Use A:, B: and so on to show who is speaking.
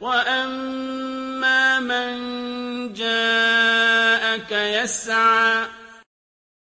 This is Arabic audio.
A: وَأَمَّا مَن جَاءَكَ يَسْعَىٰ